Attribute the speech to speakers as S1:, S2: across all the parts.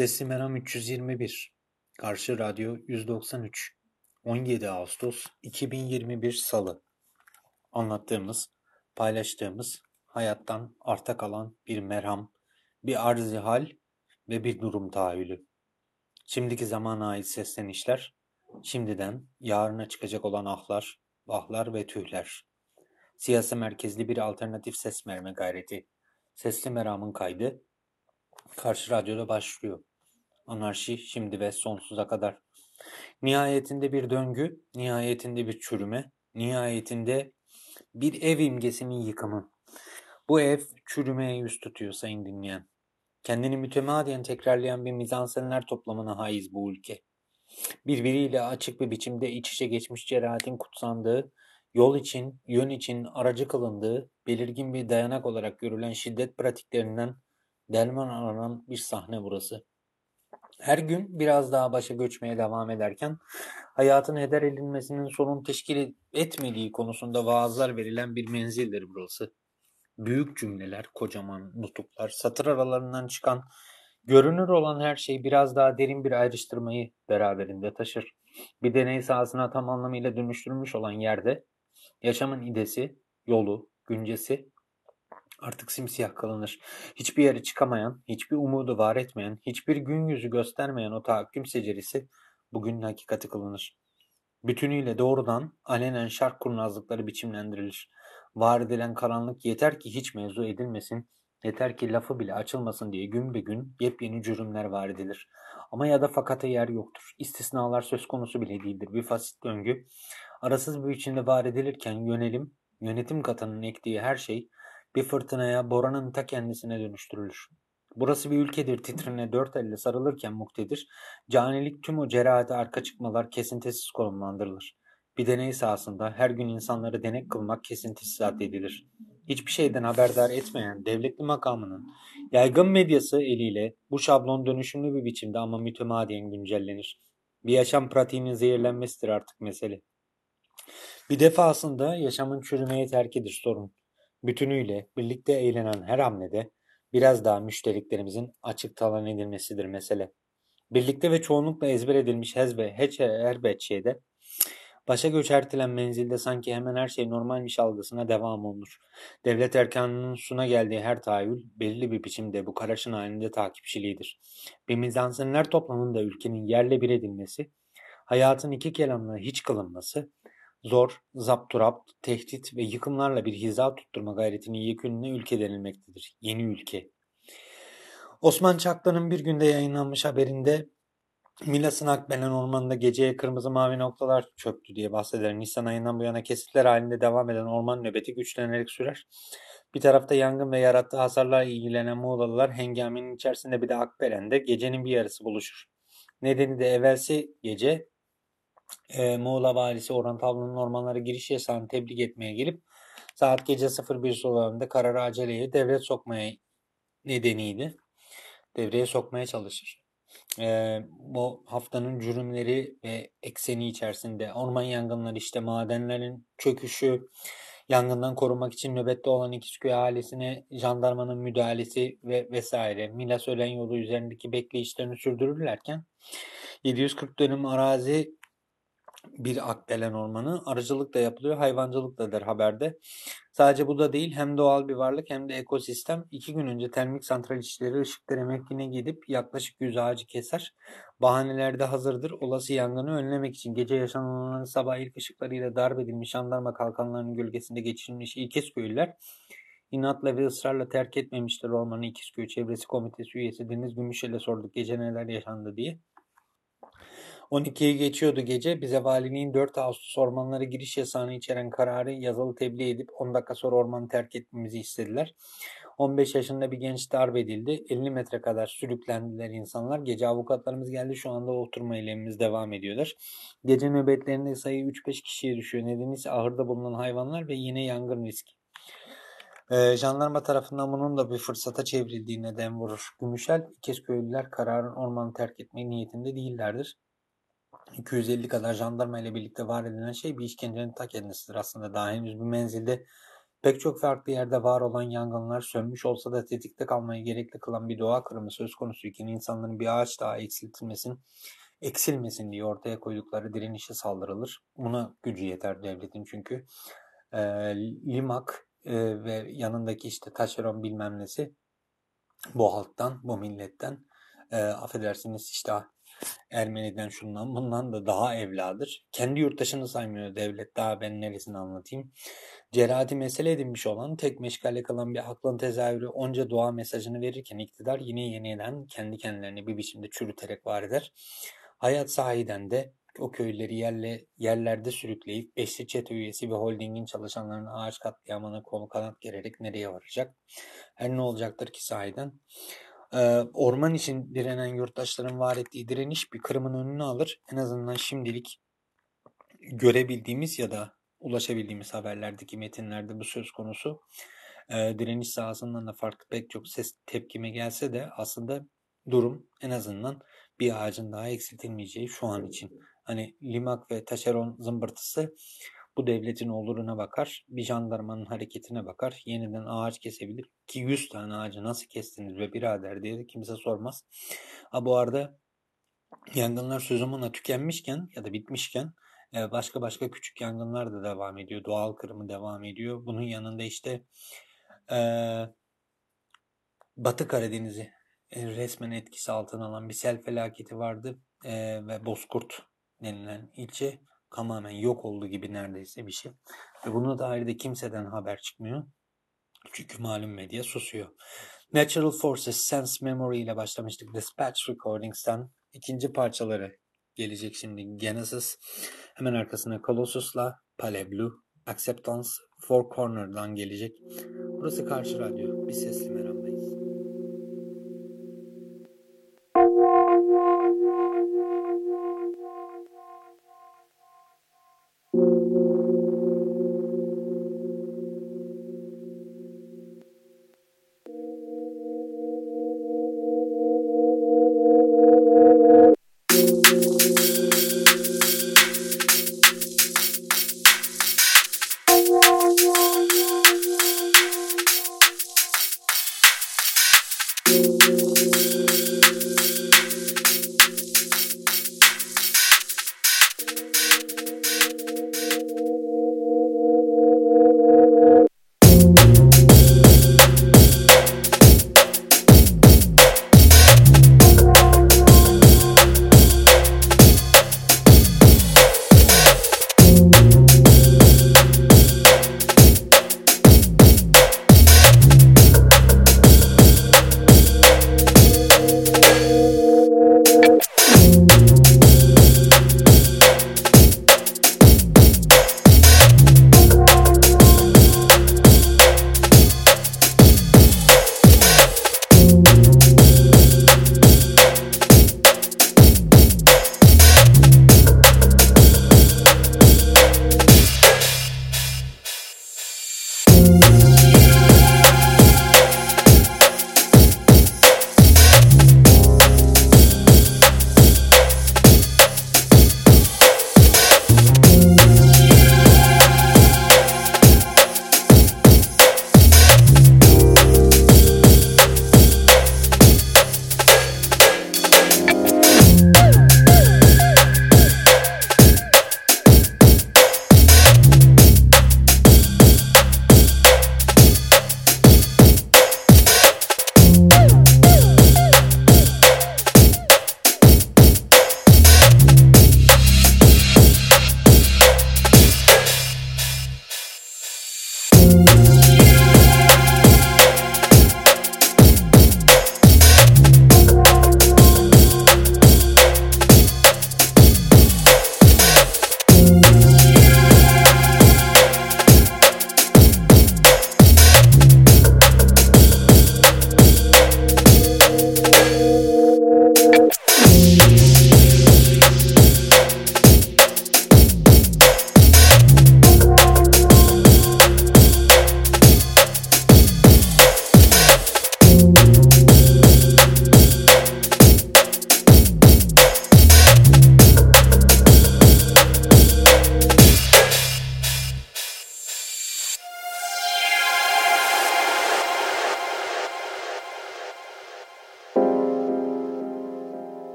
S1: Sesli Meram 321. Karşı Radyo 193. 17 Ağustos 2021 Salı. Anlattığımız, paylaştığımız, hayattan arta kalan bir merham, bir arz hal ve bir durum tahayyülü. Şimdiki zamana ait seslenişler, şimdiden yarına çıkacak olan ahlar, vahlar ve tühler. Siyasi merkezli bir alternatif ses verme gayreti. Sesli Meram'ın kaydı Karşı Radyo'da başlıyor. Anarşi şimdi ve sonsuza kadar. Nihayetinde bir döngü, nihayetinde bir çürüme, nihayetinde bir ev imgesinin yıkımı. Bu ev çürümeye yüz tutuyor sayın dinleyen. Kendini mütemadiyen tekrarlayan bir mizansenler toplamına haiz bu ülke. Birbiriyle açık bir biçimde iç içe geçmiş cerahatin kutsandığı, yol için, yön için aracı kılındığı, belirgin bir dayanak olarak görülen şiddet pratiklerinden derman aranan bir sahne burası. Her gün biraz daha başa göçmeye devam ederken hayatın heder edilmesinin sorun teşkil etmediği konusunda vaazlar verilen bir menzildir burası. Büyük cümleler, kocaman nutuklar, satır aralarından çıkan görünür olan her şey biraz daha derin bir ayrıştırmayı beraberinde taşır. Bir deney sahasına tam anlamıyla dönüştürülmüş olan yerde yaşamın idesi, yolu, güncesi artık simsiyah kılınır. Hiçbir yere çıkamayan, hiçbir umudu var etmeyen, hiçbir gün yüzü göstermeyen o tahakküm secerisi bugün hakikati kılınır. Bütünüyle doğrudan alenen şark kurnazlıkları biçimlendirilir. Var edilen karanlık yeter ki hiç mevzu edilmesin, yeter ki lafı bile açılmasın diye gün be gün yepyeni cürümler var edilir. Ama ya da fakata yer yoktur. İstisnalar söz konusu bile değildir. Bir fasit döngü arasız bir biçimde var edilirken yönelim, yönetim katının ektiği her şey bir fırtınaya, boranın ta kendisine dönüştürülür. Burası bir ülkedir titrine dört elle sarılırken muktedir, canilik tüm o cerahate arka çıkmalar kesintisiz konumlandırılır. Bir deney sahasında her gün insanları denek kılmak kesintisiz addedilir. Hiçbir şeyden haberdar etmeyen devletli makamının yaygın medyası eliyle bu şablon dönüşümlü bir biçimde ama mütemadiyen güncellenir. Bir yaşam pratiğinin zehirlenmesidir artık mesele. Bir defasında yaşamın çürümeye terkidir sorun bütünüyle birlikte eğlenen her hamlede biraz daha müşteriklerimizin açık talan edilmesidir mesele. Birlikte ve çoğunlukla ezber edilmiş hez ve heç elbet şeyde başa göçertilen menzilde sanki hemen her şey normalmiş algısına devam olunur. Devlet erkanının suna geldiği her tahayyül belirli bir biçimde bu karaşın halinde takipçiliğidir. Bir mizansenler toplamında ülkenin yerle bir edilmesi, hayatın iki kelamla hiç kılınması, zor, zapturapt, tehdit ve yıkımlarla bir hiza tutturma gayretinin yekününe ülke denilmektedir. Yeni ülke. Osman Çaklı'nın bir günde yayınlanmış haberinde Milas'ın Akbelen ormanında geceye kırmızı mavi noktalar çöktü diye bahseder. Nisan ayından bu yana kesitler halinde devam eden orman nöbeti güçlenerek sürer. Bir tarafta yangın ve yarattığı hasarlarla ilgilenen Muğlalılar hengamenin içerisinde bir de Akbelen'de gecenin bir yarısı buluşur. Nedeni de evvelsi gece e, Muğla valisi Orhan Tavlı'nın ormanlara giriş yasağını tebliğ etmeye gelip saat gece 01 sularında kararı aceleyle devlet sokmaya nedeniydi. Devreye sokmaya çalışır. E, bu haftanın cürümleri ve ekseni içerisinde orman yangınları işte madenlerin çöküşü, yangından korunmak için nöbette olan İkizköy ailesine jandarmanın müdahalesi ve vesaire Milas Ölen yolu üzerindeki bekleyişlerini sürdürürlerken 740 dönüm arazi bir akdelen ormanı arıcılık da yapılıyor, hayvancılık da der haberde. Sadece bu da değil hem doğal bir varlık hem de ekosistem. İki gün önce termik santral işçileri ışıkları emekliğine gidip yaklaşık 100 ağacı keser. Bahanelerde hazırdır. Olası yangını önlemek için gece yaşananların sabah ilk ışıklarıyla darp edilmiş kalkanlarının gölgesinde geçirilmiş İkizköylüler inatla ve ısrarla terk etmemiştir ormanı İkizköy Çevresi Komitesi üyesi Deniz Gümüşel'e sorduk gece neler yaşandı diye. 12'yi geçiyordu gece. Bize valiliğin 4 Ağustos ormanlara giriş yasağını içeren kararı yazılı tebliğ edip 10 dakika sonra ormanı terk etmemizi istediler. 15 yaşında bir genç darp edildi. 50 metre kadar sürüklendiler insanlar. Gece avukatlarımız geldi. Şu anda oturma eylemimiz devam ediyorlar. Gece nöbetlerinde sayı 3-5 kişiye düşüyor. Nedeni ise ahırda bulunan hayvanlar ve yine yangın riski. Ee, jandarma tarafından bunun da bir fırsata çevrildiğine dem vurur. Gümüşel, İkezköylüler kararın ormanı terk etme niyetinde değillerdir. 250 kadar jandarma ile birlikte var edilen şey bir işkencenin ta kendisidir aslında. Daha henüz bir menzilde Pek çok farklı yerde var olan yangınlar sönmüş olsa da tetikte kalmayı gerekli kılan bir doğa kırımı söz konusu iken insanların bir ağaç daha eksiltilmesin, eksilmesin diye ortaya koydukları direnişe saldırılır. Buna gücü yeter devletin çünkü. E, Limak e, ve yanındaki işte taşeron bilmem nesi bu halktan, bu milletten e, affedersiniz işte Ermeni'den şundan bundan da daha evladır. Kendi yurttaşını saymıyor devlet. Daha ben neresini anlatayım. Cerrahati mesele edinmiş olan tek meşgale kalan bir aklın tezahürü onca doğa mesajını verirken iktidar yine yeniden kendi kendilerini bir biçimde çürüterek var eder. Hayat sahiden de o köyleri yerle, yerlerde sürükleyip beşli çete üyesi ve holdingin çalışanlarının ağaç katliamına konu kanat gererek nereye varacak? Her ne olacaktır ki sahiden? Orman için direnen yurttaşların var ettiği direniş bir kırımın önünü alır. En azından şimdilik görebildiğimiz ya da ulaşabildiğimiz haberlerdeki metinlerde bu söz konusu. Direniş sahasından da farklı pek çok ses tepkime gelse de aslında durum en azından bir ağacın daha eksiltilmeyeceği şu an için. Hani limak ve taşeron zımbırtısı bu devletin oluruna bakar, bir jandarmanın hareketine bakar, yeniden ağaç kesebilir. Ki 100 tane ağacı nasıl kestiniz ve birader diye de kimse sormaz. Ha bu arada yangınlar sözümüne tükenmişken ya da bitmişken e, başka başka küçük yangınlar da devam ediyor. Doğal kırımı devam ediyor. Bunun yanında işte e, Batı Karadeniz'i e, resmen etkisi altına alan bir sel felaketi vardı e, ve Bozkurt denilen ilçe tamamen yok oldu gibi neredeyse bir şey. Ve buna dair de kimseden haber çıkmıyor. Çünkü malum medya susuyor. Natural Forces Sense Memory ile başlamıştık. Dispatch Recordings'ten ikinci parçaları gelecek şimdi. Genesis hemen arkasına Colossus'la Pale Blue, Acceptance, Four Corner'dan gelecek. Burası Karşı Radyo. Bir sesli meramdayız.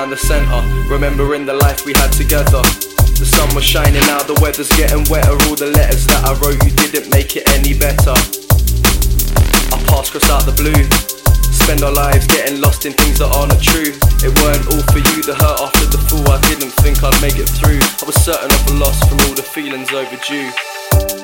S2: Down the center, remembering the life we had together. The sun was shining now, the weather's getting wetter. All the letters that I wrote you didn't make it any better. I passed cross out the blue. Spend our lives getting lost in things that are not true. It weren't all for you, the hurt after the fall. I didn't think I'd make it through. I was certain of a loss from all the feelings overdue.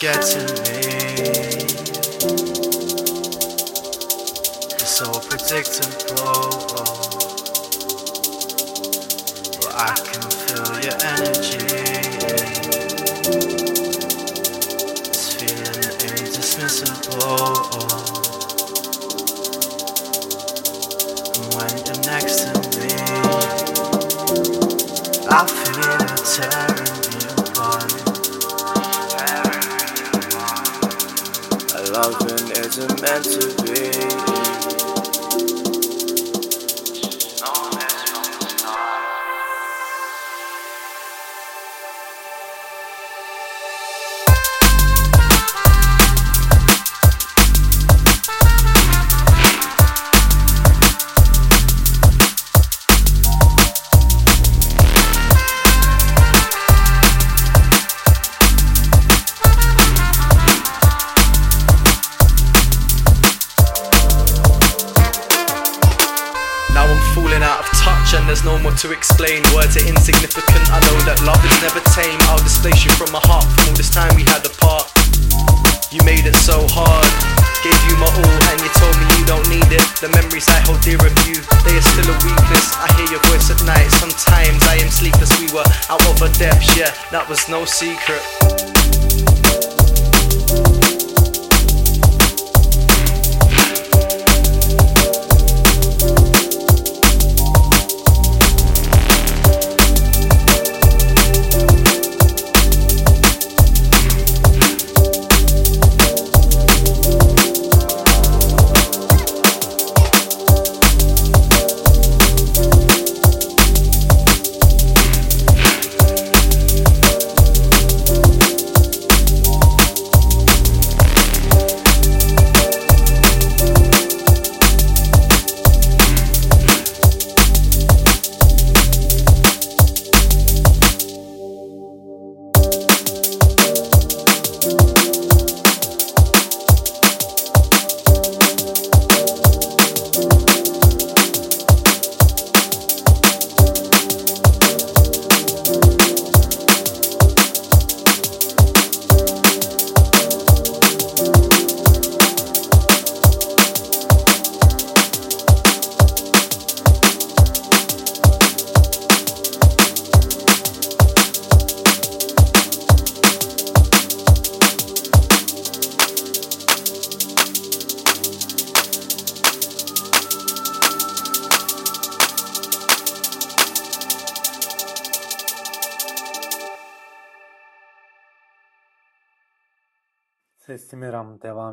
S3: Get to me. It's so predictable. Loving isn't meant to be.
S2: To explain. Words are insignificant. I know that love is never tame. I'll displace you from my heart from all this time we had apart. You made it so hard. Gave you my all and you told me you don't need it. The memories I hold dear of you, they are still a weakness. I hear your voice at night. Sometimes I am sleepless. We were out of our depths, yeah, that was no secret.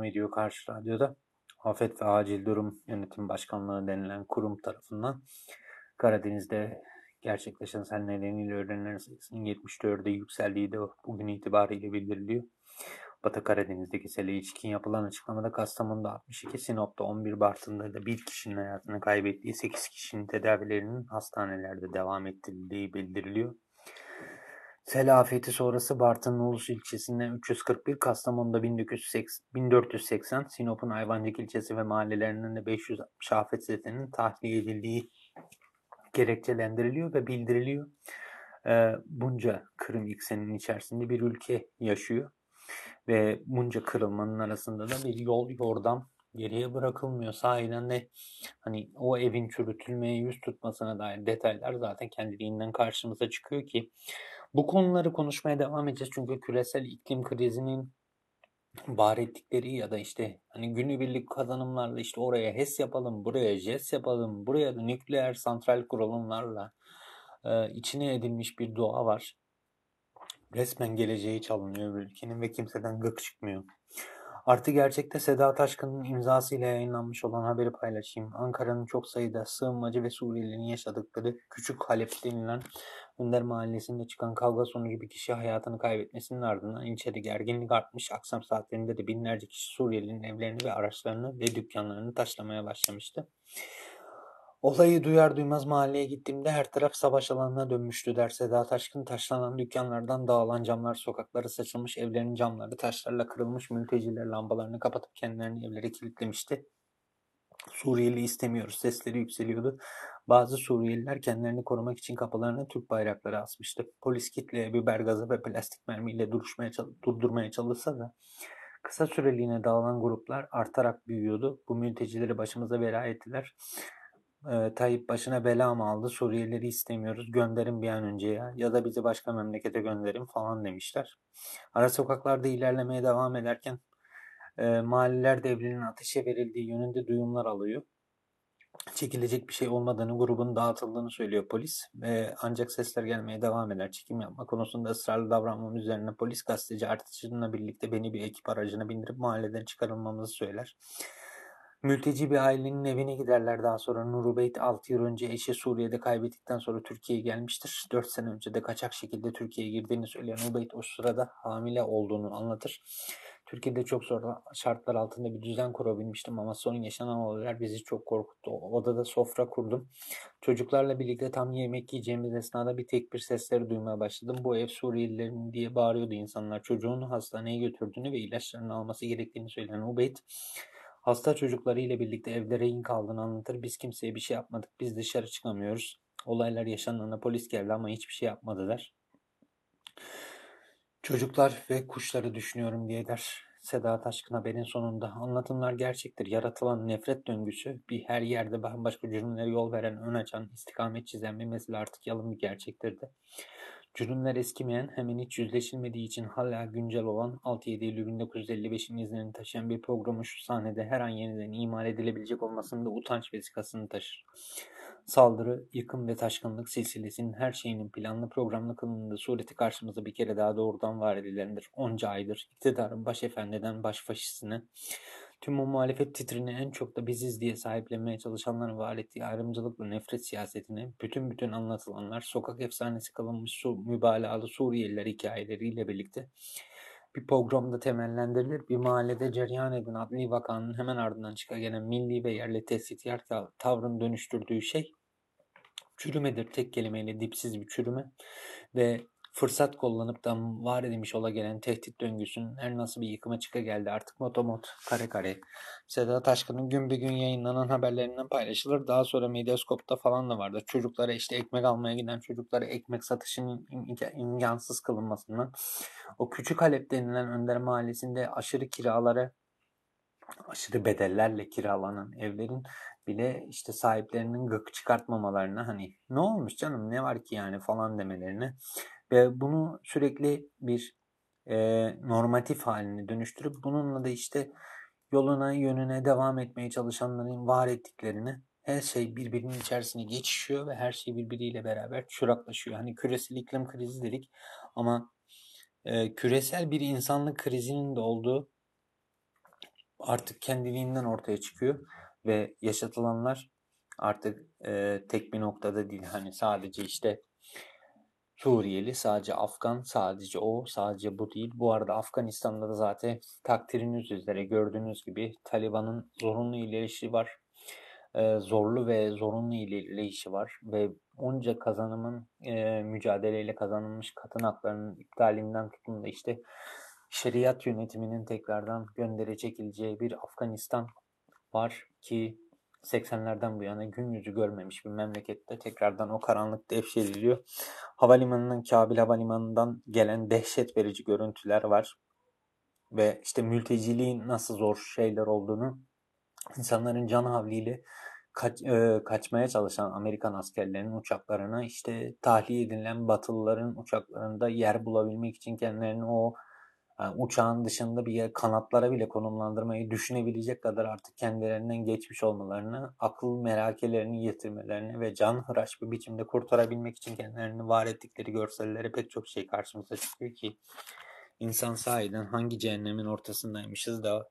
S1: Ediyor karşı radyoda. Afet ve Acil Durum Yönetim Başkanlığı denilen kurum tarafından Karadeniz'de gerçekleşen sel nedeniyle ölenlerin sayısının 74'e yükseldiği de bugün itibariyle bildiriliyor. Batı Karadeniz'deki sele ilişkin yapılan açıklamada Kastamonu'da 62, Sinop'ta 11, Bartın'da da bir kişinin hayatını kaybettiği 8 kişinin tedavilerinin hastanelerde devam ettirildiği bildiriliyor. Sel afeti sonrası Bartın'ın Ulus ilçesinden 341, Kastamonu'da 1480, Sinop'un Ayvancık ilçesi ve mahallelerinden de 560 afet setinin tahliye edildiği gerekçelendiriliyor ve bildiriliyor. Ee, bunca Kırım iksenin içerisinde bir ülke yaşıyor ve bunca kırılmanın arasında da bir yol yordam geriye bırakılmıyor. Sahiden de hani o evin çürütülmeye yüz tutmasına dair detaylar zaten kendiliğinden karşımıza çıkıyor ki bu konuları konuşmaya devam edeceğiz çünkü küresel iklim krizinin var ettikleri ya da işte hani günübirlik kazanımlarla işte oraya HES yapalım, buraya JES yapalım, buraya da nükleer santral kurulumlarla e, içine edilmiş bir doğa var. Resmen geleceği çalınıyor bir ülkenin ve kimseden gık çıkmıyor. Artı gerçekte Seda Taşkın'ın imzasıyla yayınlanmış olan haberi paylaşayım. Ankara'nın çok sayıda sığınmacı ve Suriyelilerin yaşadıkları Küçük Halep denilen Önder Mahallesi'nde çıkan kavga sonucu bir kişi hayatını kaybetmesinin ardından ilçede gerginlik artmış. Akşam saatlerinde de binlerce kişi Suriyelilerin evlerini ve araçlarını ve dükkanlarını taşlamaya başlamıştı. Olayı duyar duymaz mahalleye gittiğimde her taraf savaş alanına dönmüştü der Seda Taşkın. Taşlanan dükkanlardan dağılan camlar, sokaklara saçılmış evlerin camları taşlarla kırılmış mülteciler lambalarını kapatıp kendilerini evlere kilitlemişti. Suriyeli istemiyoruz sesleri yükseliyordu. Bazı Suriyeliler kendilerini korumak için kapılarına Türk bayrakları asmıştı. Polis kitle biber gazı ve plastik mermiyle duruşmaya, durdurmaya çalışsa da kısa süreliğine dağılan gruplar artarak büyüyordu. Bu mültecileri başımıza bela ettiler. Ee, Tayyip başına bela mı aldı? Suriyelileri istemiyoruz. Gönderin bir an önce ya. Ya da bizi başka memlekete gönderin falan demişler. Ara sokaklarda ilerlemeye devam ederken e, mahalleler devrinin ateşe verildiği yönünde duyumlar alıyor. Çekilecek bir şey olmadığını, grubun dağıtıldığını söylüyor polis. ve ancak sesler gelmeye devam eder. Çekim yapma konusunda ısrarlı davranmam üzerine polis gazeteci artışınla birlikte beni bir ekip aracına bindirip mahalleden çıkarılmamızı söyler. Mülteci bir ailenin evine giderler daha sonra. Nur Beyt 6 yıl önce eşi Suriye'de kaybettikten sonra Türkiye'ye gelmiştir. 4 sene önce de kaçak şekilde Türkiye'ye girdiğini söyleyen Ubeyt o sırada hamile olduğunu anlatır. Türkiye'de çok zor şartlar altında bir düzen kurabilmiştim ama son yaşanan olaylar bizi çok korkuttu. Odada sofra kurdum. Çocuklarla birlikte tam yemek yiyeceğimiz esnada bir tek bir sesleri duymaya başladım. Bu ev Suriyelilerin diye bağırıyordu insanlar. Çocuğunu hastaneye götürdüğünü ve ilaçlarını alması gerektiğini söyleyen Ubeyt Hasta çocuklarıyla birlikte evde rehin kaldığını anlatır. Biz kimseye bir şey yapmadık. Biz dışarı çıkamıyoruz. Olaylar yaşandığında polis geldi ama hiçbir şey yapmadılar. Çocuklar ve kuşları düşünüyorum diye der. Seda Taşkın haberin sonunda. Anlatımlar gerçektir. Yaratılan nefret döngüsü bir her yerde bambaşka cürümlere yol veren, ön açan, istikamet çizen bir mesele artık yalın bir gerçektirdi. Cürümler eskimeyen, hemen hiç yüzleşilmediği için hala güncel olan 6-7 Eylül 1955'in izlerini taşıyan bir programı şu sahnede her an yeniden imal edilebilecek olmasında utanç vesikasını taşır. Saldırı, yıkım ve taşkınlık silsilesinin her şeyinin planlı programlı kılındığı sureti karşımıza bir kere daha doğrudan var edilendir. Onca aydır iktidarın baş efendiden baş faşistine, Tüm o muhalefet titrini en çok da biziz diye sahiplenmeye çalışanların var ettiği ayrımcılıkla nefret siyasetini bütün bütün anlatılanlar sokak efsanesi kalınmış su, mübalağalı Suriyeliler hikayeleriyle birlikte bir programda temellendirilir. Bir mahallede cereyan eden adli vakanın hemen ardından çıka gelen milli ve yerli tehsitkar tavrın dönüştürdüğü şey çürümedir. Tek kelimeyle dipsiz bir çürüme ve fırsat kullanıp da var edilmiş ola gelen tehdit döngüsünün her nasıl bir yıkıma çıka geldi artık motomot kare kare. Seda Taşkın'ın gün bir gün yayınlanan haberlerinden paylaşılır. Daha sonra Medyaskop'ta falan da vardı. Çocuklara işte ekmek almaya giden çocuklara ekmek satışının imkansız kılınmasından. O küçük Halep denilen Önder Mahallesi'nde aşırı kiralara aşırı bedellerle kiralanan evlerin bile işte sahiplerinin gık çıkartmamalarına hani ne olmuş canım ne var ki yani falan demelerine ve bunu sürekli bir e, normatif haline dönüştürüp bununla da işte yoluna yönüne devam etmeye çalışanların var ettiklerini her şey birbirinin içerisine geçişiyor ve her şey birbiriyle beraber çıraklaşıyor. Hani küresel iklim krizi dedik ama e, küresel bir insanlık krizinin de olduğu artık kendiliğinden ortaya çıkıyor ve yaşatılanlar artık e, tek bir noktada değil. Hani sadece işte Suriyeli, sadece Afgan, sadece o, sadece bu değil. Bu arada Afganistan'da da zaten takdiriniz üzere gördüğünüz gibi Taliban'ın zorunlu ilerişi var. Ee, zorlu ve zorunlu ilerleyişi var ve onca kazanımın e, mücadeleyle kazanılmış kadın haklarının iptalinden tutun da işte şeriat yönetiminin tekrardan göndere çekileceği bir Afganistan var ki 80'lerden bu yana gün yüzü görmemiş bir memlekette tekrardan o karanlık devşiriliyor. Havalimanının Kabil Havalimanı'ndan gelen dehşet verici görüntüler var. Ve işte mülteciliğin nasıl zor şeyler olduğunu insanların can havliyle kaç, e, kaçmaya çalışan Amerikan askerlerinin uçaklarına işte tahliye edilen Batılıların uçaklarında yer bulabilmek için kendilerini o yani uçağın dışında bir yer, kanatlara bile konumlandırmayı düşünebilecek kadar artık kendilerinden geçmiş olmalarını, akıl merakelerini yitirmelerini ve can hıraş bir biçimde kurtarabilmek için kendilerini var ettikleri görsellere pek çok şey karşımıza çıkıyor ki insan sahiden hangi cehennemin ortasındaymışız da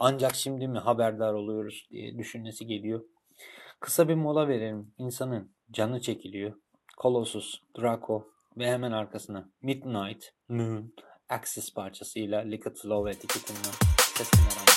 S1: ancak şimdi mi haberdar oluyoruz diye düşünmesi geliyor. Kısa bir mola verelim. İnsanın canı çekiliyor. Colossus, Draco ve hemen arkasına Midnight, Moon, Axis parçasıyla Liquid Love etiketinden sesini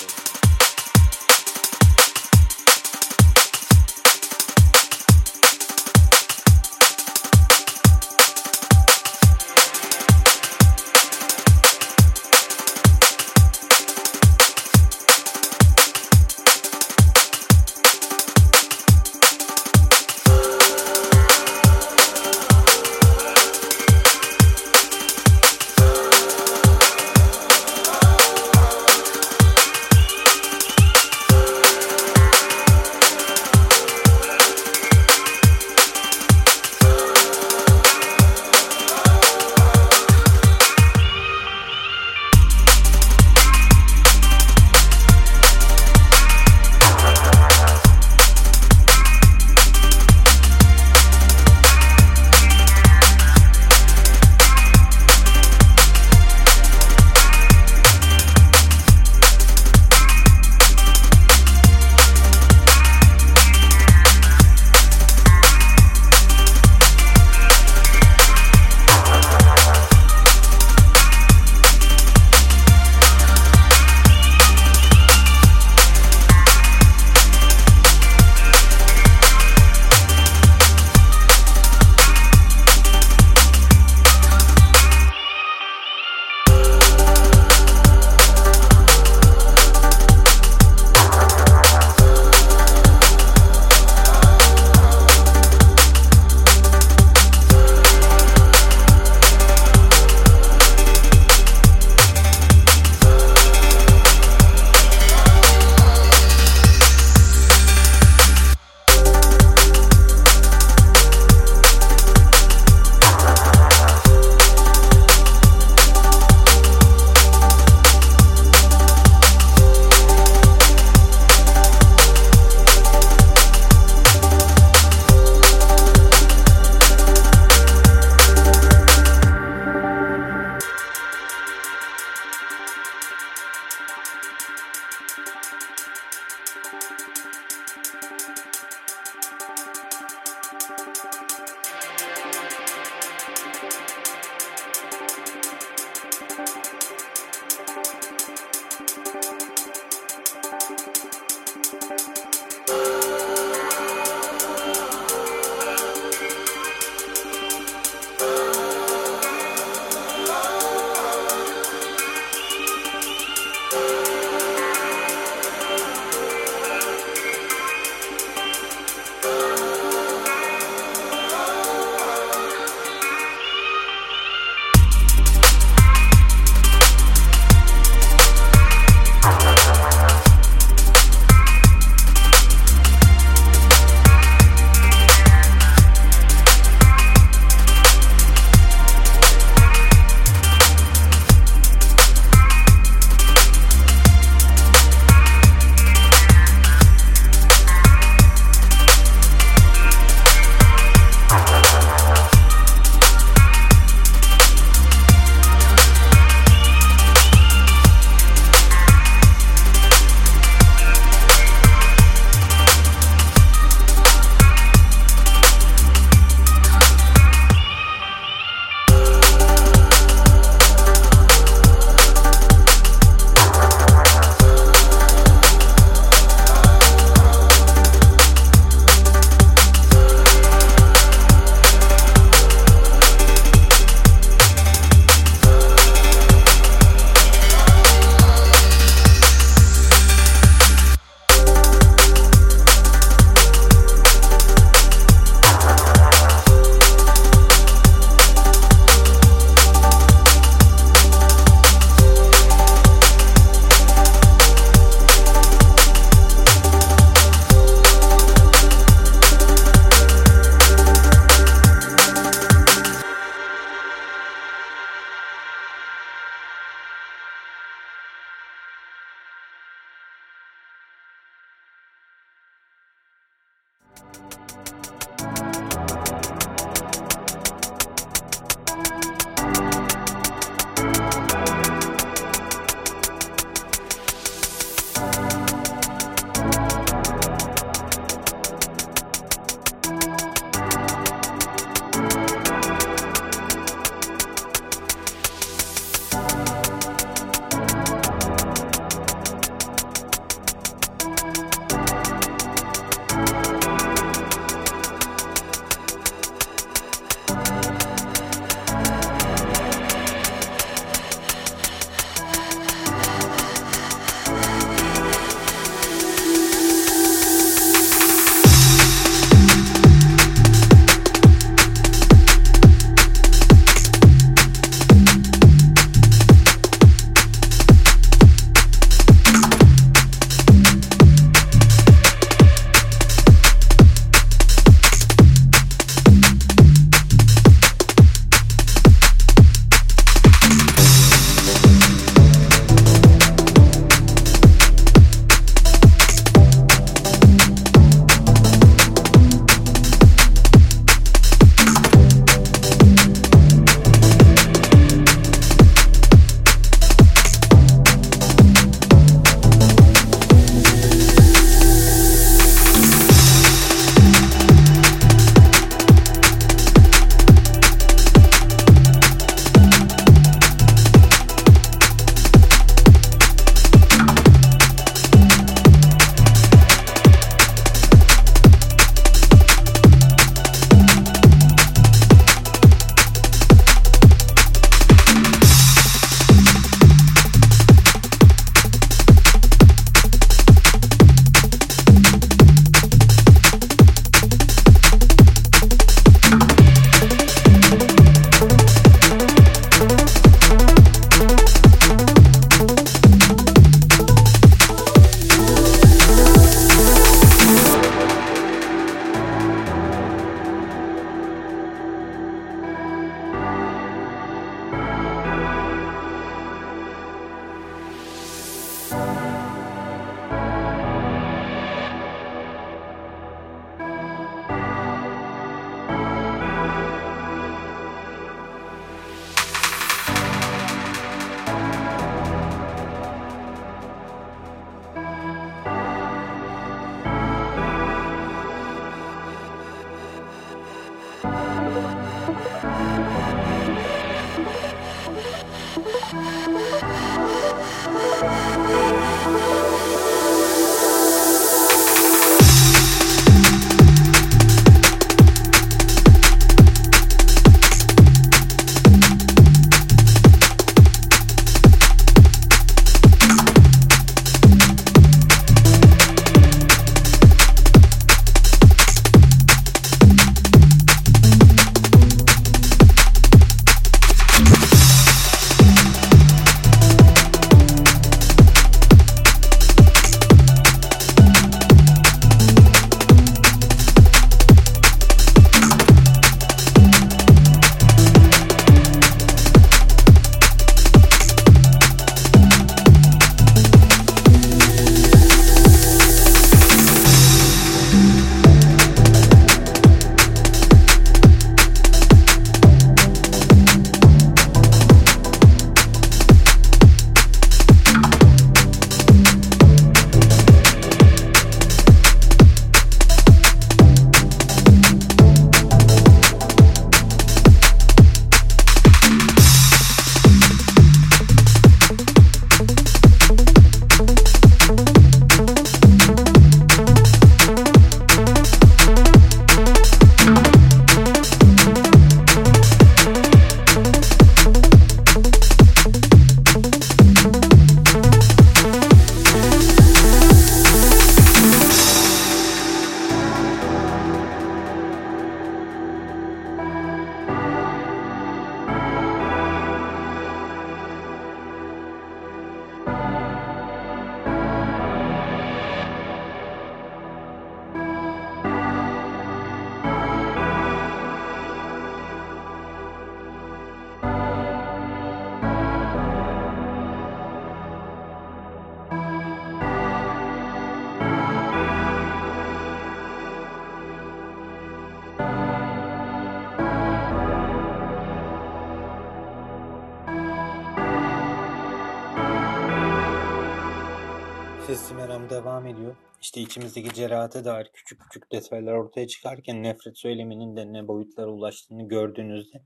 S1: İşte içimizdeki cerahate dair küçük küçük detaylar ortaya çıkarken nefret söyleminin de ne boyutlara ulaştığını gördüğünüzde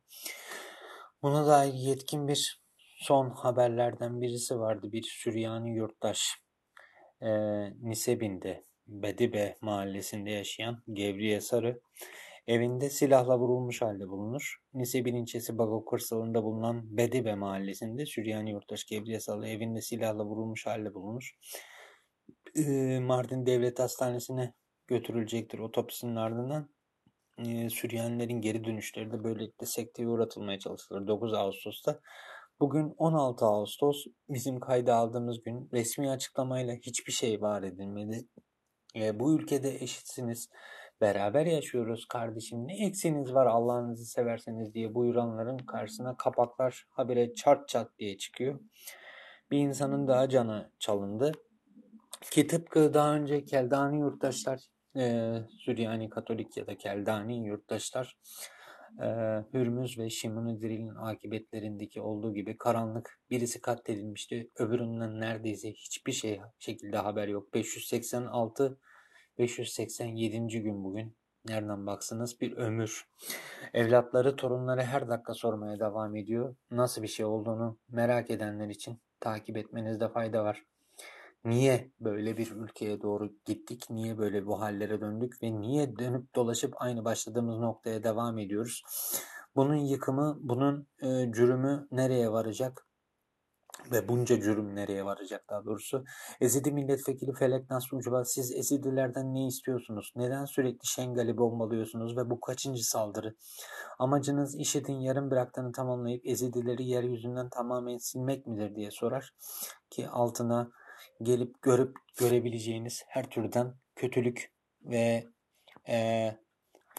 S1: buna dair yetkin bir son haberlerden birisi vardı. Bir Süryani yurttaş e, Nisebin'de Bedibe mahallesinde yaşayan Gevriye Sarı evinde silahla vurulmuş halde bulunur. Nisebin ilçesi Bago kırsalında bulunan Bedibe mahallesinde Süryani yurttaş Gevriye Sarı evinde silahla vurulmuş halde bulunur. E, Mardin Devlet Hastanesi'ne götürülecektir otopsinin ardından. E, Süryanilerin geri dönüşleri de böylelikle sekteye uğratılmaya çalışılır 9 Ağustos'ta. Bugün 16 Ağustos bizim kayda aldığımız gün resmi açıklamayla hiçbir şey var edilmedi. E, bu ülkede eşitsiniz, beraber yaşıyoruz kardeşim ne eksiğiniz var Allah'ınızı severseniz diye buyuranların karşısına kapaklar habire çart çat diye çıkıyor. Bir insanın daha canı çalındı. Ki tıpkı daha önce Keldani yurttaşlar, e, Süryani Katolik ya da Keldani yurttaşlar e, Hürmüz ve Şimonidiril'in akıbetlerindeki olduğu gibi karanlık birisi katledilmişti. Öbüründen neredeyse hiçbir şey şekilde haber yok. 586 587. gün bugün. Nereden baksanız bir ömür. Evlatları, torunları her dakika sormaya devam ediyor. Nasıl bir şey olduğunu merak edenler için takip etmenizde fayda var. Niye böyle bir ülkeye doğru gittik? Niye böyle bu hallere döndük? Ve niye dönüp dolaşıp aynı başladığımız noktaya devam ediyoruz? Bunun yıkımı, bunun e, cürümü nereye varacak? Ve bunca cürüm nereye varacak daha doğrusu? Ezidi milletvekili Felek Nasr Ucuba siz Ezidilerden ne istiyorsunuz? Neden sürekli Şengal'i bombalıyorsunuz ve bu kaçıncı saldırı? Amacınız IŞİD'in yarım bıraktığını tamamlayıp Ezidileri yeryüzünden tamamen silmek midir diye sorar. Ki altına gelip görüp görebileceğiniz her türden kötülük ve e,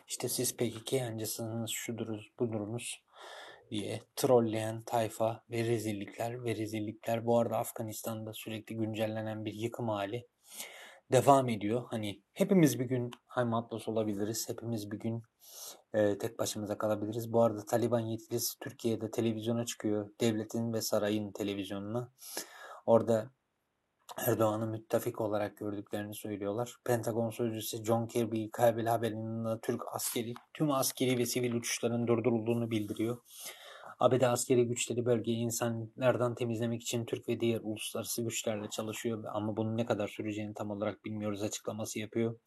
S1: işte siz PKK yancısınız şuduruz budurunuz diye trolleyen tayfa ve rezillikler ve rezillikler bu arada Afganistan'da sürekli güncellenen bir yıkım hali devam ediyor. Hani hepimiz bir gün Haymatlos olabiliriz. Hepimiz bir gün e, tek başımıza kalabiliriz. Bu arada Taliban yetkilisi Türkiye'de televizyona çıkıyor. Devletin ve sarayın televizyonuna. Orada Erdoğan'ı müttefik olarak gördüklerini söylüyorlar. Pentagon sözcüsü John Kirby Kabil haberinin Türk askeri tüm askeri ve sivil uçuşların durdurulduğunu bildiriyor. ABD askeri güçleri bölgeyi insanlardan temizlemek için Türk ve diğer uluslararası güçlerle çalışıyor ama bunun ne kadar süreceğini tam olarak bilmiyoruz açıklaması yapıyor.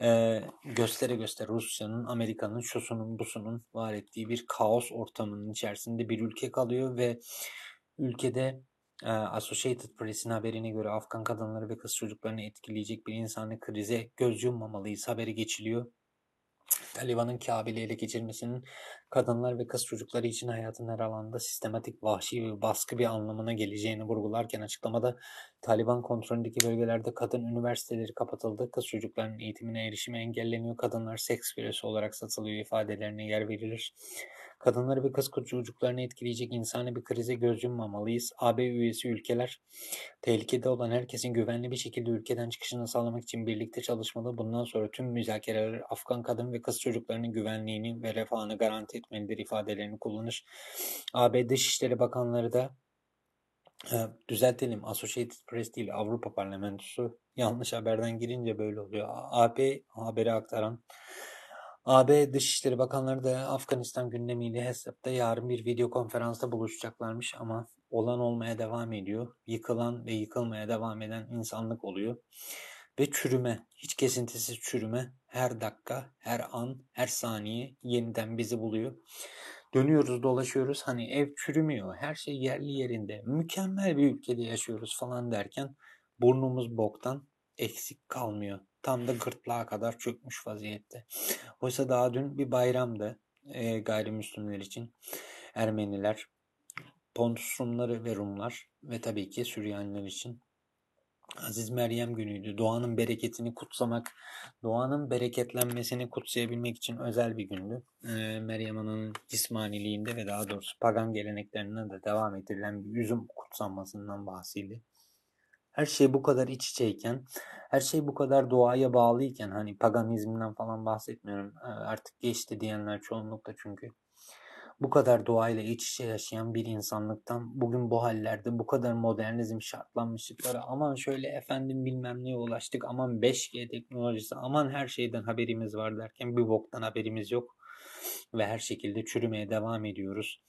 S1: Ee, göstere göstere Rusya'nın, Amerika'nın, şusunun, busunun var ettiği bir kaos ortamının içerisinde bir ülke kalıyor ve ülkede Associated Press'in haberine göre Afgan kadınları ve kız çocuklarını etkileyecek bir insani krize göz yummamalıyız haberi geçiliyor. Taliban'ın Kabil'i ele geçirmesinin kadınlar ve kız çocukları için hayatın her alanda sistematik vahşi ve baskı bir anlamına geleceğini vurgularken açıklamada Taliban kontrolündeki bölgelerde kadın üniversiteleri kapatıldı, kız çocuklarının eğitimine erişimi engelleniyor, kadınlar seks kölesi olarak satılıyor ifadelerine yer verilir. Kadınları ve kız çocuklarını etkileyecek insani bir krize göz yummamalıyız. AB üyesi ülkeler tehlikede olan herkesin güvenli bir şekilde ülkeden çıkışını sağlamak için birlikte çalışmalı. Bundan sonra tüm müzakereler Afgan kadın ve kız çocuklarının güvenliğini ve refahını garanti etmelidir ifadelerini kullanır. AB Dışişleri Bakanları da düzeltelim Associated Press değil Avrupa Parlamentosu yanlış haberden girince böyle oluyor. AB haberi aktaran AB Dışişleri Bakanları da Afganistan gündemiyle hesapta yarın bir video konferansta buluşacaklarmış ama olan olmaya devam ediyor. Yıkılan ve yıkılmaya devam eden insanlık oluyor. Ve çürüme, hiç kesintisiz çürüme her dakika, her an, her saniye yeniden bizi buluyor. Dönüyoruz dolaşıyoruz hani ev çürümüyor, her şey yerli yerinde, mükemmel bir ülkede yaşıyoruz falan derken burnumuz boktan eksik kalmıyor. Tam da gırtlağa kadar çökmüş vaziyette. Oysa daha dün bir bayramdı e, gayrimüslimler için. Ermeniler, Pontus Rumları ve Rumlar ve tabii ki Süryaniler için Aziz Meryem günüydü. Doğanın bereketini kutsamak, doğanın bereketlenmesini kutsayabilmek için özel bir gündü. Ee, Meryem Ana'nın cismaniliğinde ve daha doğrusu pagan geleneklerine de devam ettirilen bir üzüm kutsanmasından bahsedildi her şey bu kadar iç içeyken, her şey bu kadar doğaya bağlıyken hani paganizmden falan bahsetmiyorum ee, artık geçti diyenler çoğunlukla çünkü bu kadar doğayla iç içe yaşayan bir insanlıktan bugün bu hallerde bu kadar modernizm şartlanmışlıklara aman şöyle efendim bilmem neye ulaştık aman 5G teknolojisi aman her şeyden haberimiz var derken bir boktan haberimiz yok ve her şekilde çürümeye devam ediyoruz.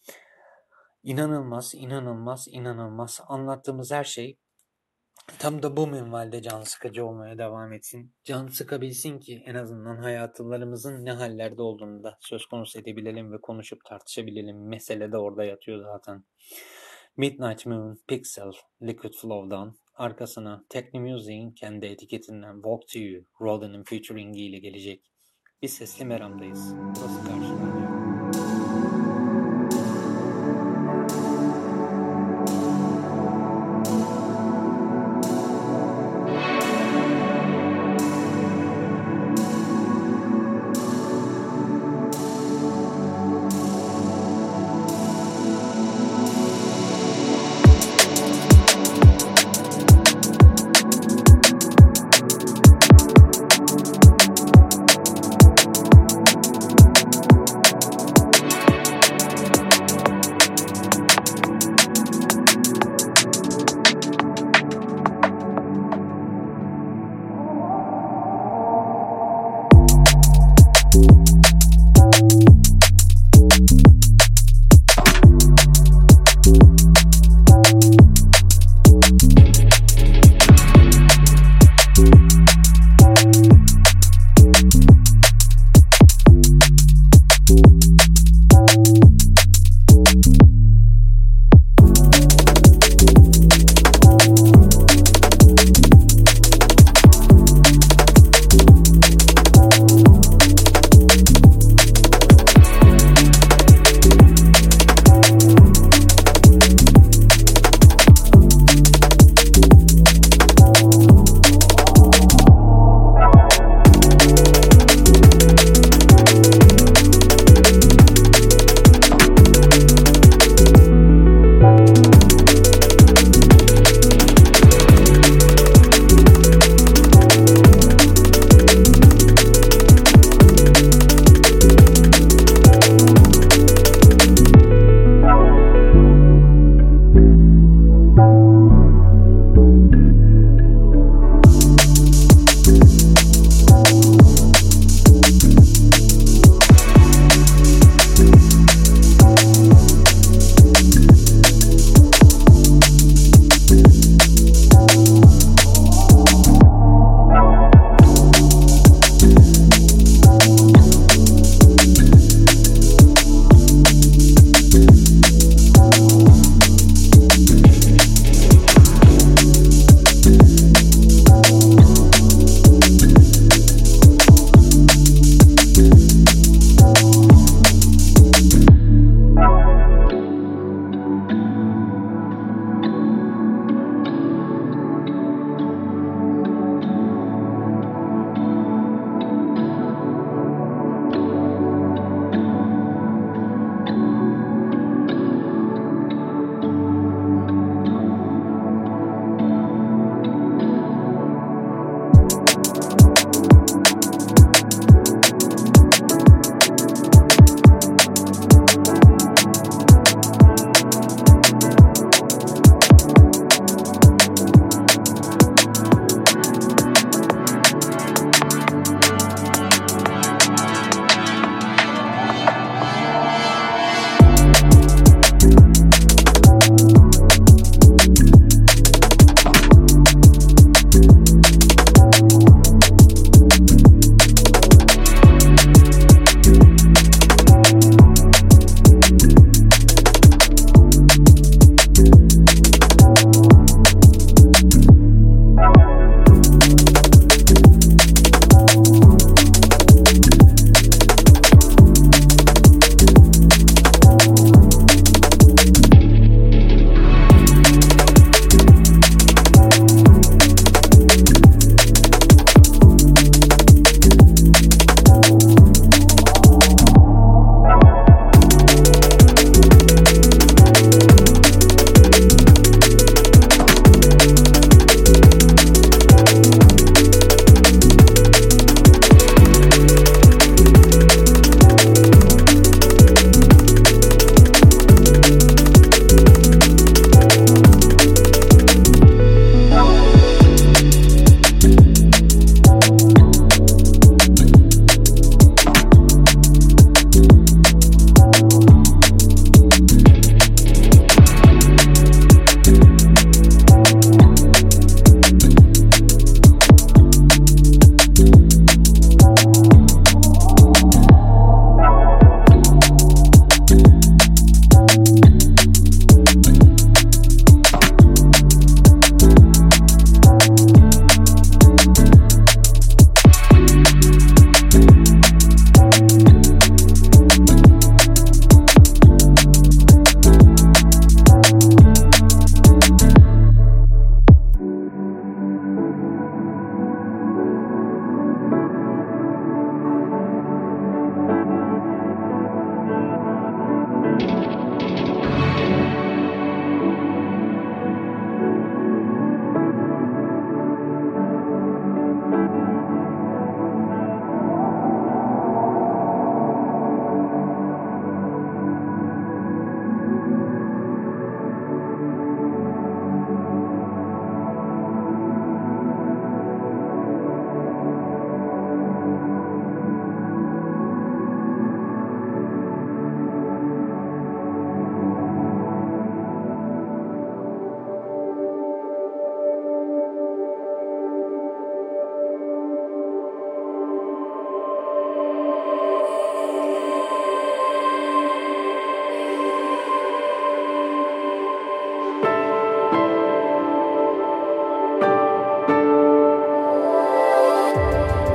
S1: İnanılmaz, inanılmaz, inanılmaz. Anlattığımız her şey Tam da bu minvalde can sıkıcı olmaya devam etsin. Can sıkabilsin ki en azından hayatlarımızın ne hallerde olduğunu da söz konusu edebilelim ve konuşup tartışabilelim. Mesele de orada yatıyor zaten. Midnight Moon, Pixel, Liquid Flow'dan arkasına Techno Music'in kendi etiketinden Walk to You, Rodden'ın featuring ile gelecek. Biz sesli meramdayız. Burası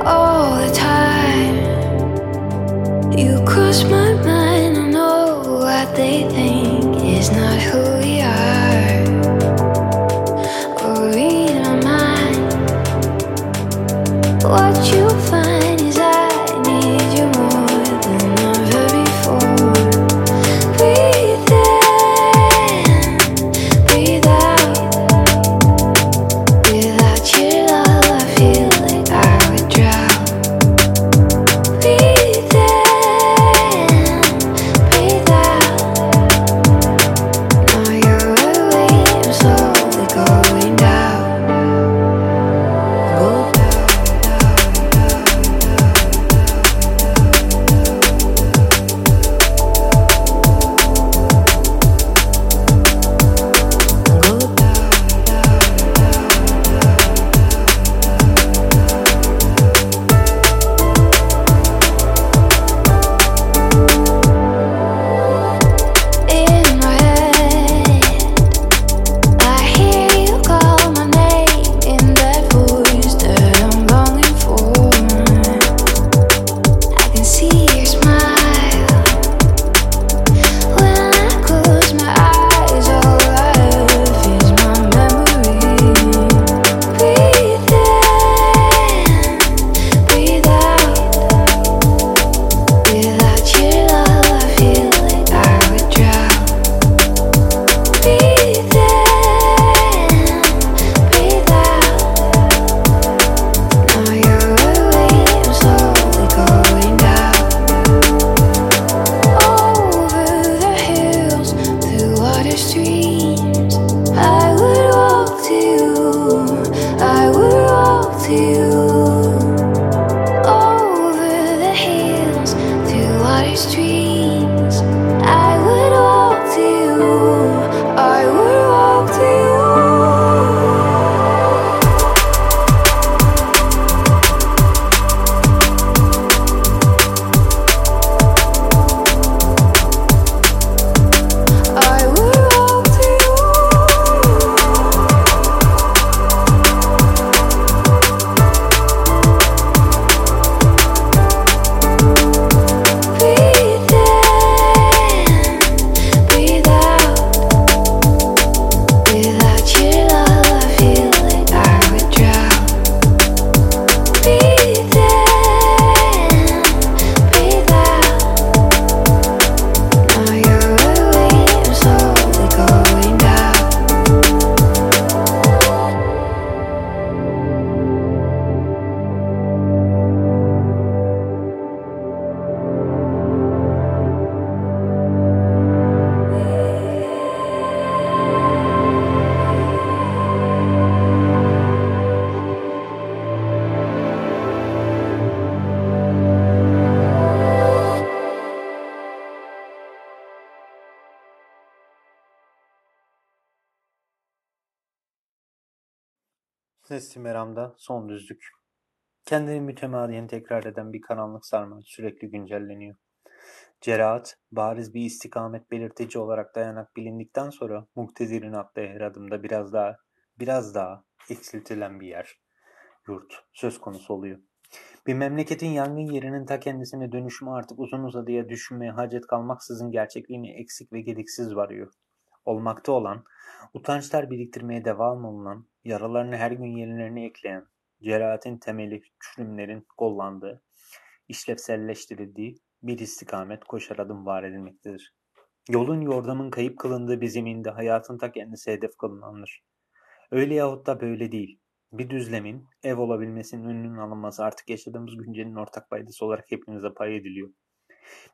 S4: all the time. You
S5: cross my mind. Mütemadiyen tekrar eden bir karanlık sarmaş sürekli güncelleniyor. Cerahat, bariz bir istikamet belirtici olarak dayanak bilindikten sonra Muktedir'in attığı her adımda biraz daha, biraz daha eksiltilen bir yer, yurt söz konusu oluyor. Bir memleketin yangın yerinin ta kendisine dönüşümü artık uzun uzadıya düşünmeye hacet kalmaksızın gerçekliğini eksik ve gediksiz varıyor. Olmakta olan, utançlar biriktirmeye devam olunan, yaralarını her gün yenilerine ekleyen, cerahatin temeli çürümlerin kollandığı, işlevselleştirildiği bir istikamet koşar adım var edilmektedir. Yolun yordamın kayıp kılındığı bir zeminde hayatın ta kendisi hedef kılınandır. Öyle yahut da böyle değil. Bir düzlemin ev olabilmesinin önünün alınması artık yaşadığımız güncelin ortak paydası olarak hepimize pay ediliyor.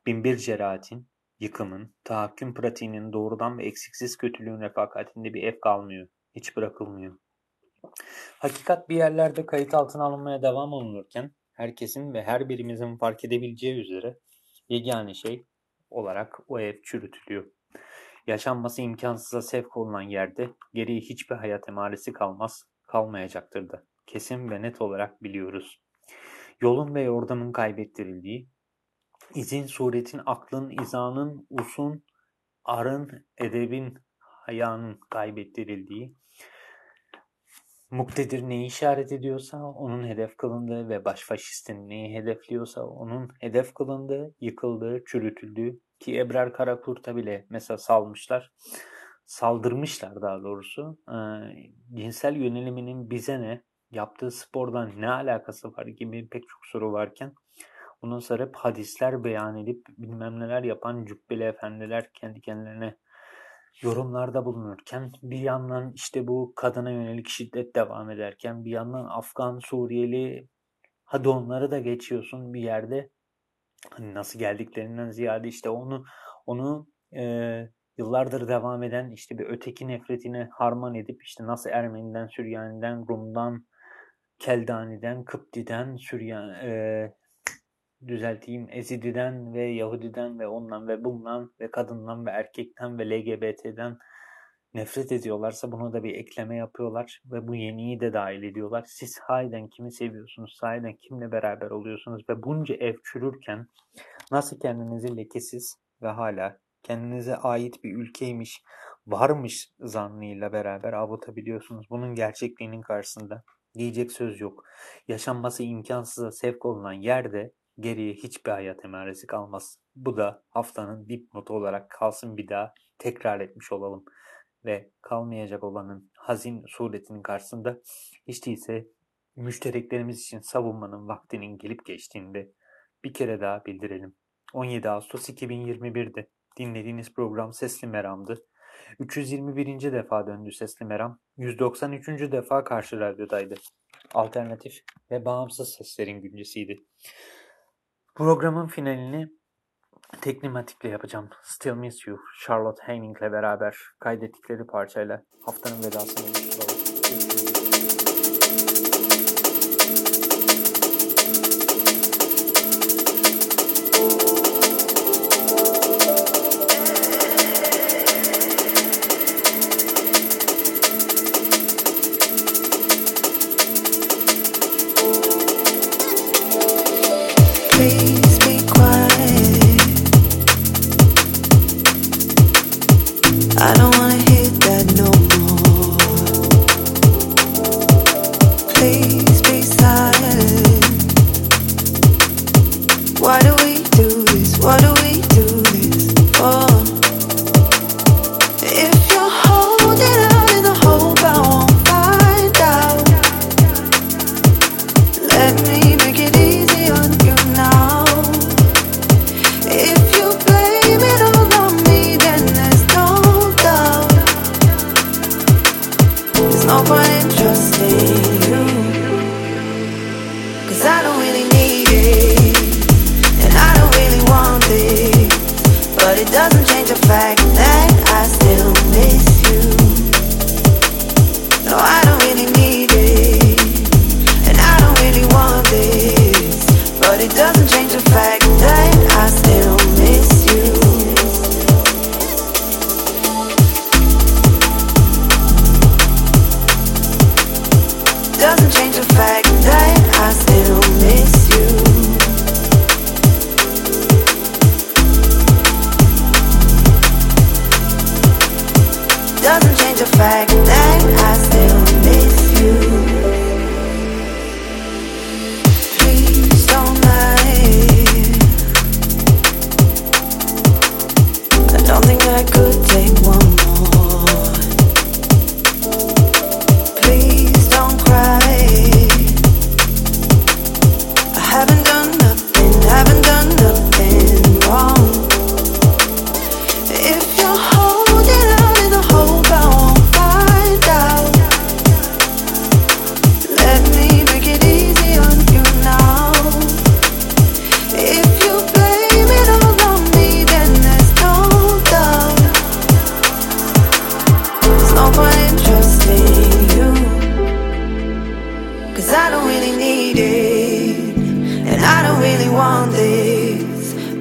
S5: Binbir cerahatin, yıkımın, tahakküm pratiğinin doğrudan ve eksiksiz kötülüğün refakatinde bir ev kalmıyor. Hiç bırakılmıyor. Hakikat bir yerlerde kayıt altına alınmaya devam olunurken herkesin ve her birimizin fark edebileceği üzere yegane şey olarak o ev çürütülüyor. Yaşanması imkansıza sevk olunan yerde geriye hiçbir hayat emaresi kalmaz, kalmayacaktır da. Kesin ve net olarak biliyoruz. Yolun ve yordamın kaybettirildiği, izin suretin, aklın, izanın, usun, arın, edebin, hayanın kaybettirildiği,
S1: Muktedir neyi işaret ediyorsa onun hedef kılındığı ve başfaşistin neyi hedefliyorsa onun hedef kılındığı, yıkıldığı, çürütüldüğü ki Ebrar Karakurt'a bile mesela salmışlar. Saldırmışlar daha doğrusu. Ee, cinsel yöneliminin bize ne, yaptığı spordan ne alakası var gibi pek çok soru varken sonra hep hadisler beyan edip bilmem neler yapan cübbeli efendiler kendi kendilerine yorumlarda bulunurken bir yandan işte bu kadına yönelik şiddet devam ederken bir yandan Afgan, Suriyeli hadi onları da geçiyorsun bir yerde. Hani nasıl geldiklerinden ziyade işte onu onu e, yıllardır devam eden işte bir öteki nefretine harman edip işte nasıl Ermeniden, Süryaniden, Rum'dan, Keldani'den, Kıpti'den, Süryan, e, düzelteyim Ezidi'den ve Yahudi'den ve ondan ve bundan ve kadından ve erkekten ve LGBT'den nefret ediyorlarsa buna da bir ekleme yapıyorlar ve bu yeniyi de dahil ediyorlar. Siz hayden kimi seviyorsunuz, sahiden kimle beraber oluyorsunuz ve bunca ev çürürken nasıl kendinizi lekesiz ve hala kendinize ait bir ülkeymiş, varmış zannıyla beraber avutabiliyorsunuz. Bunun gerçekliğinin karşısında diyecek söz yok. Yaşanması imkansıza sevk olunan yerde geriye hiçbir hayat emaresi kalmaz. Bu da haftanın dipnotu olarak kalsın bir daha tekrar etmiş olalım. Ve kalmayacak olanın hazin suretinin karşısında hiç değilse müştereklerimiz için savunmanın vaktinin gelip geçtiğinde bir kere daha bildirelim. 17 Ağustos 2021'de dinlediğiniz program Sesli Meram'dı. 321. defa döndü Sesli Meram. 193. defa karşı radyodaydı. Alternatif ve bağımsız seslerin güncesiydi. Programın finalini Teknimatik'le yapacağım. Still Miss You, Charlotte Hanning'le beraber kaydettikleri parçayla haftanın vedasını oluşturalım.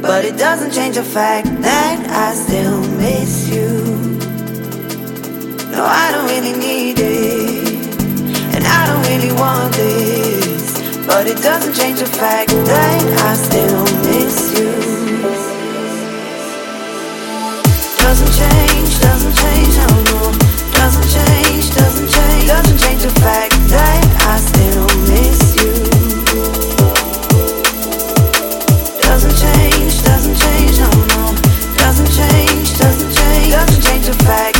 S5: But it doesn't change the fact that I still miss you. No, I don't really need it. And I don't really want this. But it doesn't change the fact that I still miss you. Doesn't change, doesn't change, no, no. Doesn't change, doesn't change, doesn't change the fact to fight.